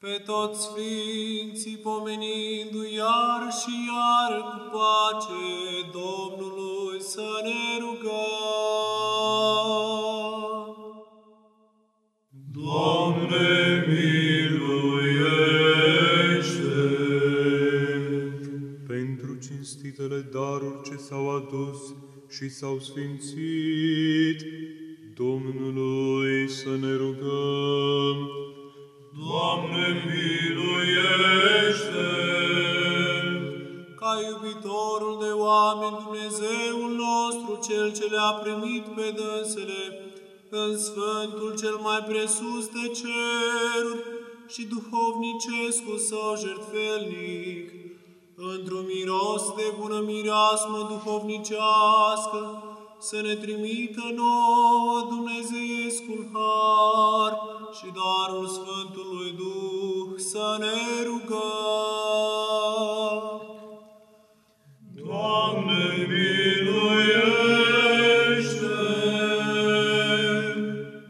pe toți sfinții pomenindu-i iar și iar cu pace Domnului să ne rugăm. Doamne, miluiește! Pentru cinstitele daruri ce s-au adus și s-au sfințit, Domnului să ne rugăm. Doamne, miluiește! Ca iubitorul de oameni, Dumnezeul nostru, Cel ce le-a primit pe dânsele în Sfântul cel mai presus de ceruri și duhovnicescul său jertfelnic, într-un miros de bună mireasmă duhovnicească, să ne trimită nouă Dumnezeiescul har și darul Sfântului Duh să ne rugăm. Doamne, miluiește!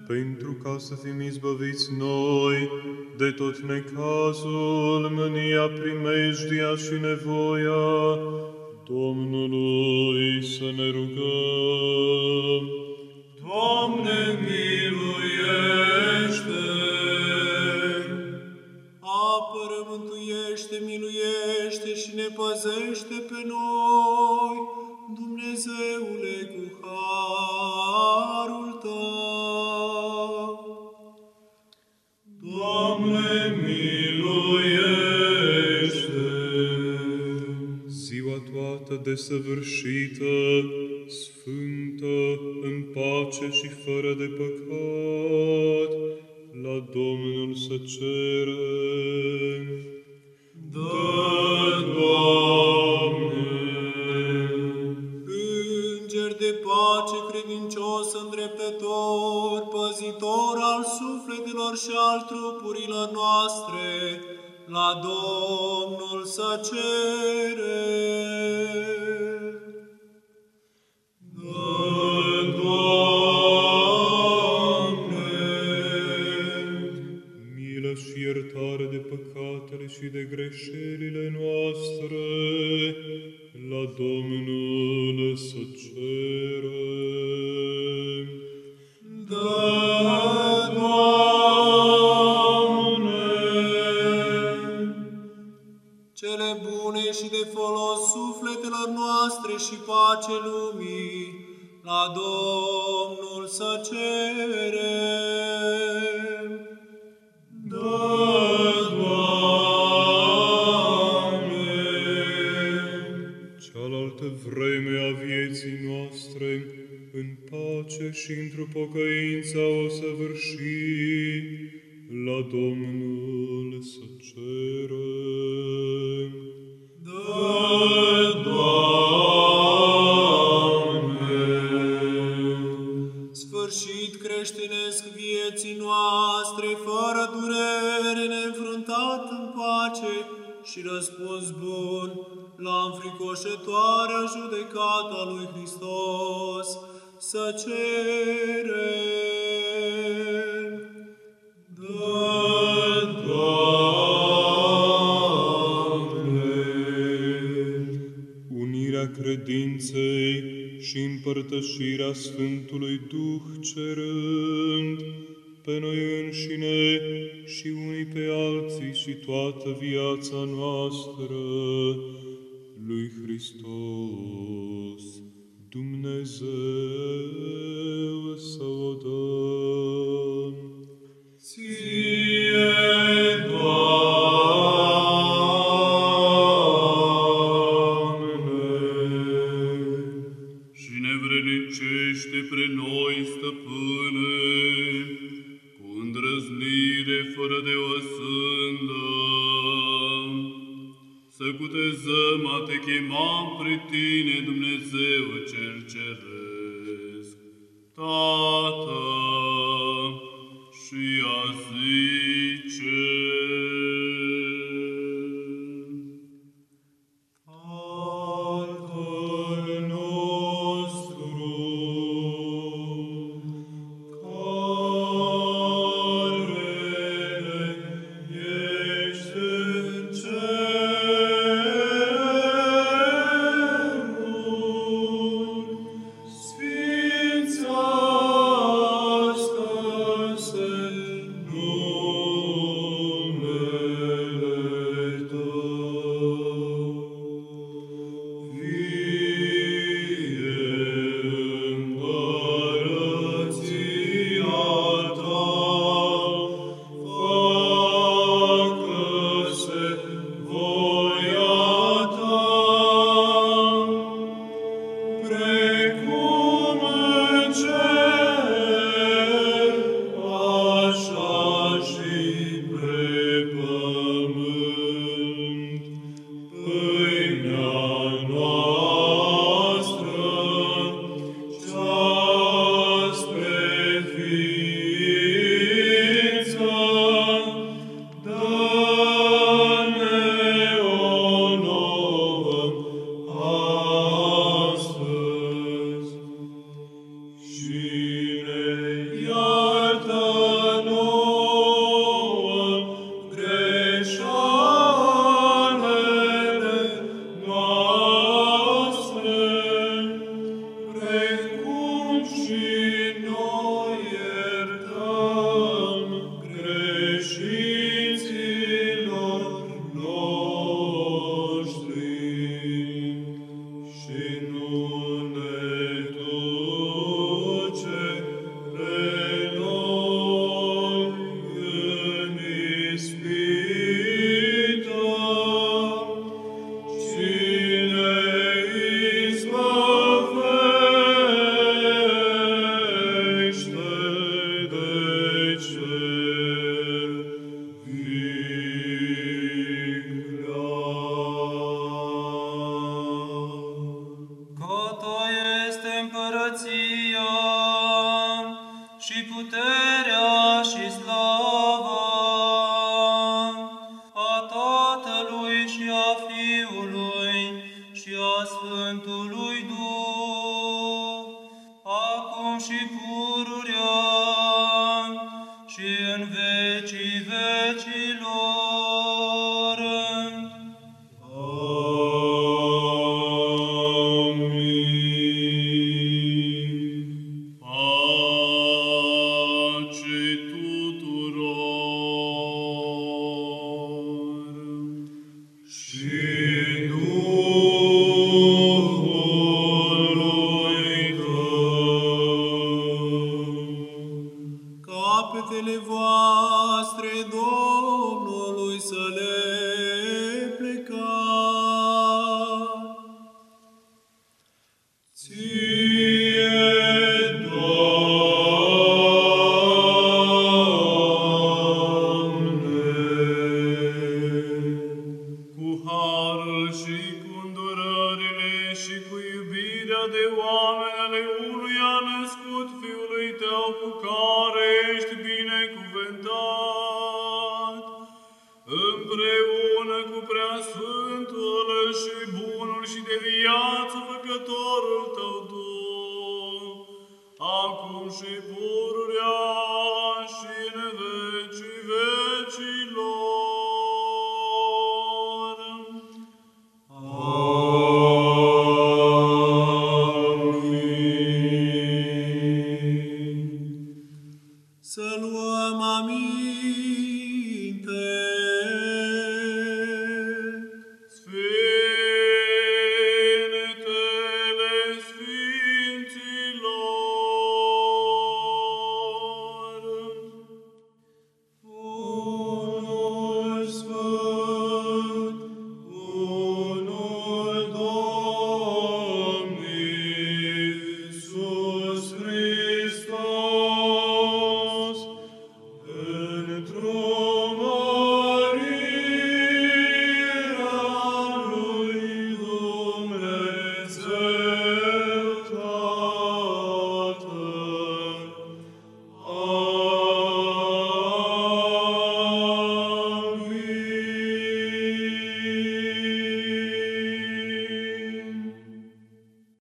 Pentru ca să fim izbăviți noi de tot necazul, mânia, primejdia și nevoia, Domnului să ne rugăm. Doamne, miluiește! Mântuiește, miluiește și ne păzește pe noi, Dumnezeule, cu harul Tău. Doamne, miluiește! Ziua toată desăvârșită, sfântă, în pace și fără de păcat, la Domnul să cerem. Dă, Doamne! Înger de pace, credincios, îndreptător, păzitor al sufletelor și al trupurilor noastre, la Domnul să cere. Și iertare de păcatele și de greșelile noastre, la Domnul să cerem. Da, Doamne! cele bune și de folos sufletelor noastre și pace lumii, la Domnul să cerem. Da, Doamne! Cealaltă vreme a vieții noastre, în pace și într-o pocăință o săvârși, la Domnul să cerem. Da, Doamne! Sfârșit creștinesc vieții noastre, fără și răspuns bun la înfricoșătoarea judecata lui Hristos, să cerem. Da, Doamne! Unirea credinței și împărtășirea Sfântului Duh cerând pe noi înșine și unii pe alții și toată viața noastră lui Hristos, Dumnezeu să o dăm. Ție, chema pre tine, Dumnezeu cel ceresc, Tată, și a zice, și pur îndurările și cu iubirea de oameni ale unuia născut Fiului Tău cu care ești binecuvântat, împreună cu preasfântul și bunul și de viață făcătorul Tău Duh, acum și pururea să luăm aminte.